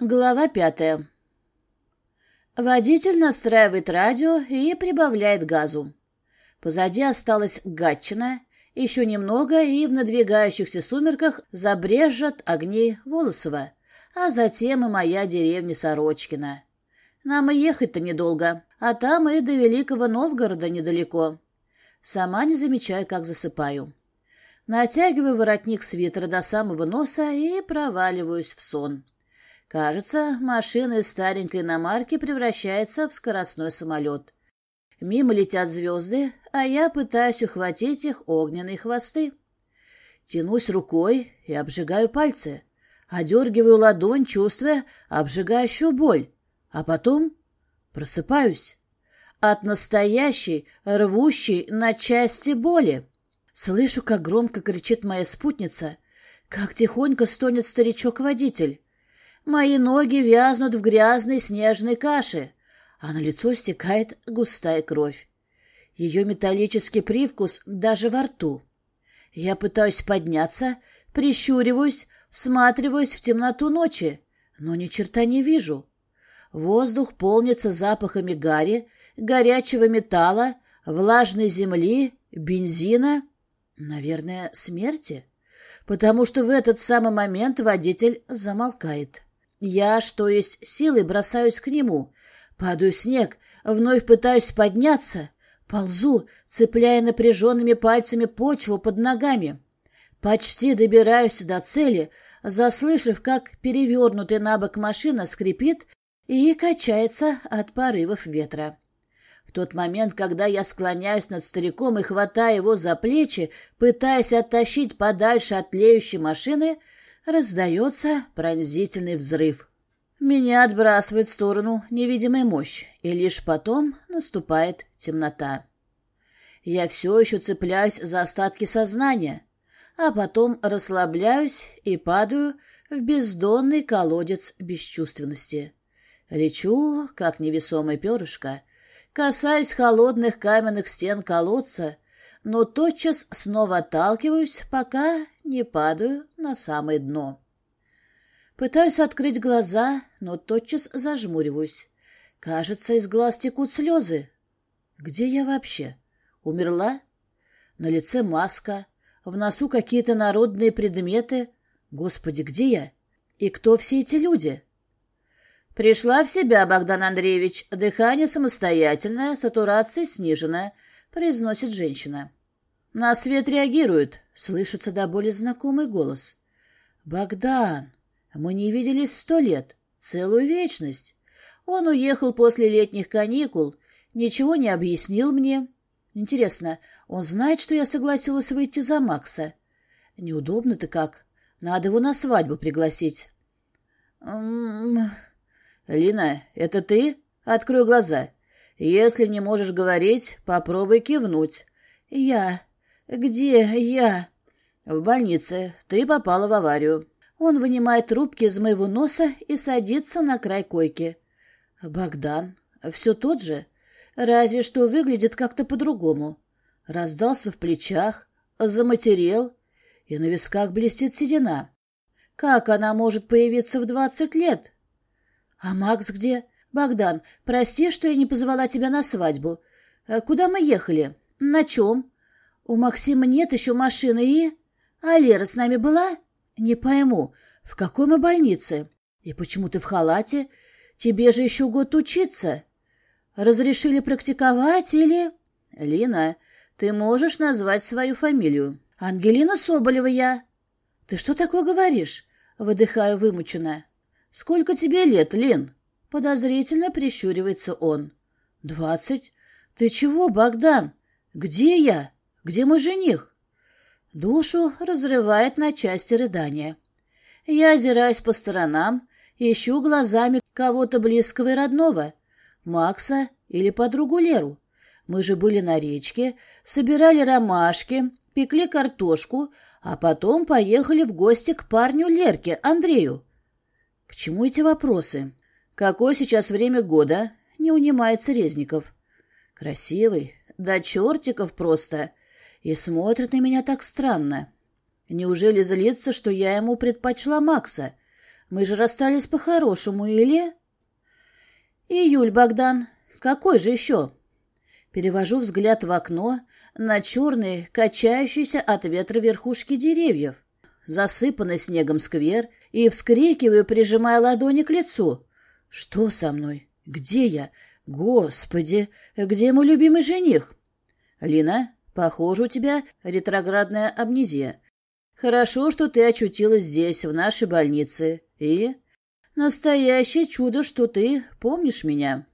Глава пятая. Водитель настраивает радио и прибавляет газу. Позади осталась Гатчина, еще немного, и в надвигающихся сумерках забрежет огни Волосова, а затем и моя деревня Сорочкина. Нам и ехать-то недолго, а там и до Великого Новгорода недалеко. Сама не замечаю, как засыпаю. Натягиваю воротник свитера до самого носа и проваливаюсь в сон. Кажется, машина из старенькой иномарки превращается в скоростной самолет. Мимо летят звезды, а я пытаюсь ухватить их огненные хвосты. Тянусь рукой и обжигаю пальцы. Одергиваю ладонь, чувствуя обжигающую боль. А потом просыпаюсь. От настоящей, рвущей на части боли. Слышу, как громко кричит моя спутница, как тихонько стонет старичок-водитель. Мои ноги вязнут в грязной снежной каше, а на лицо стекает густая кровь. Ее металлический привкус даже во рту. Я пытаюсь подняться, прищуриваюсь, всматриваюсь в темноту ночи, но ни черта не вижу. Воздух полнится запахами гари, горячего металла, влажной земли, бензина, наверное, смерти, потому что в этот самый момент водитель замолкает. Я, что есть силы, бросаюсь к нему. Падаю в снег, вновь пытаюсь подняться. Ползу, цепляя напряженными пальцами почву под ногами. Почти добираюсь до цели, заслышав, как перевернутая на бок машина скрипит и качается от порывов ветра. В тот момент, когда я склоняюсь над стариком и хватаю его за плечи, пытаясь оттащить подальше от тлеющей машины, раздается пронзительный взрыв. Меня отбрасывает в сторону невидимая мощь, и лишь потом наступает темнота. Я все еще цепляюсь за остатки сознания, а потом расслабляюсь и падаю в бездонный колодец бесчувственности. Лечу, как невесомое перышко, касаюсь холодных каменных стен колодца, но тотчас снова отталкиваюсь, пока не падаю на самое дно. Пытаюсь открыть глаза, но тотчас зажмуриваюсь. Кажется, из глаз текут слезы. Где я вообще? Умерла? На лице маска, в носу какие-то народные предметы. Господи, где я? И кто все эти люди? Пришла в себя, Богдан Андреевич. Дыхание самостоятельное, сатурация снижена, произносит женщина. На свет реагирует, слышится до боли знакомый голос. Богдан, мы не виделись сто лет, целую вечность. Он уехал после летних каникул, ничего не объяснил мне. Интересно, он знает, что я согласилась выйти за Макса? Неудобно-то как. Надо его на свадьбу пригласить. М-м-м. Лина, это ты? Открой глаза. Если не можешь говорить, попробуй кивнуть. Я. Где я? В больнице. Ты попала в аварию. Он вынимает трубки из моего носа и садится на край койки. Богдан. Все тот же. Разве что выглядит как-то по-другому. Раздался в плечах, заматерел, и на висках блестит седина. Как она может появиться в двадцать лет? А Макс где? Богдан, прости, что я не позвала тебя на свадьбу. Куда мы ехали? На чем? У Максима нет еще машины и... А Лера с нами была? Не пойму, в какой мы больнице? И почему ты в халате? Тебе же еще год учиться. Разрешили практиковать или... Лина, ты можешь назвать свою фамилию? Ангелина Соболева я. Ты что такое говоришь? Выдыхаю вымученно. Сколько тебе лет, Лин? Подозрительно прищуривается он. Двадцать. Ты чего, Богдан? Где я? Где мой жених? Душу разрывает на части рыдания. Я озираюсь по сторонам, ищу глазами кого-то близкого и родного. Макса или подругу Леру. Мы же были на речке, собирали ромашки, пекли картошку, а потом поехали в гости к парню Лерке, Андрею. К чему эти вопросы? Какое сейчас время года? Не унимается Резников. Красивый, да чертиков просто и смотрит на меня так странно. Неужели злится, что я ему предпочла Макса? Мы же расстались по-хорошему, или...» «Июль, Богдан. Какой же еще?» Перевожу взгляд в окно на черные, качающиеся от ветра верхушки деревьев, засыпанный снегом сквер, и вскрикиваю, прижимая ладони к лицу. «Что со мной? Где я? Господи, где мой любимый жених?» «Лина, похоже, у тебя ретроградная амнезия. Хорошо, что ты очутилась здесь, в нашей больнице, и...» «Настоящее чудо, что ты помнишь меня».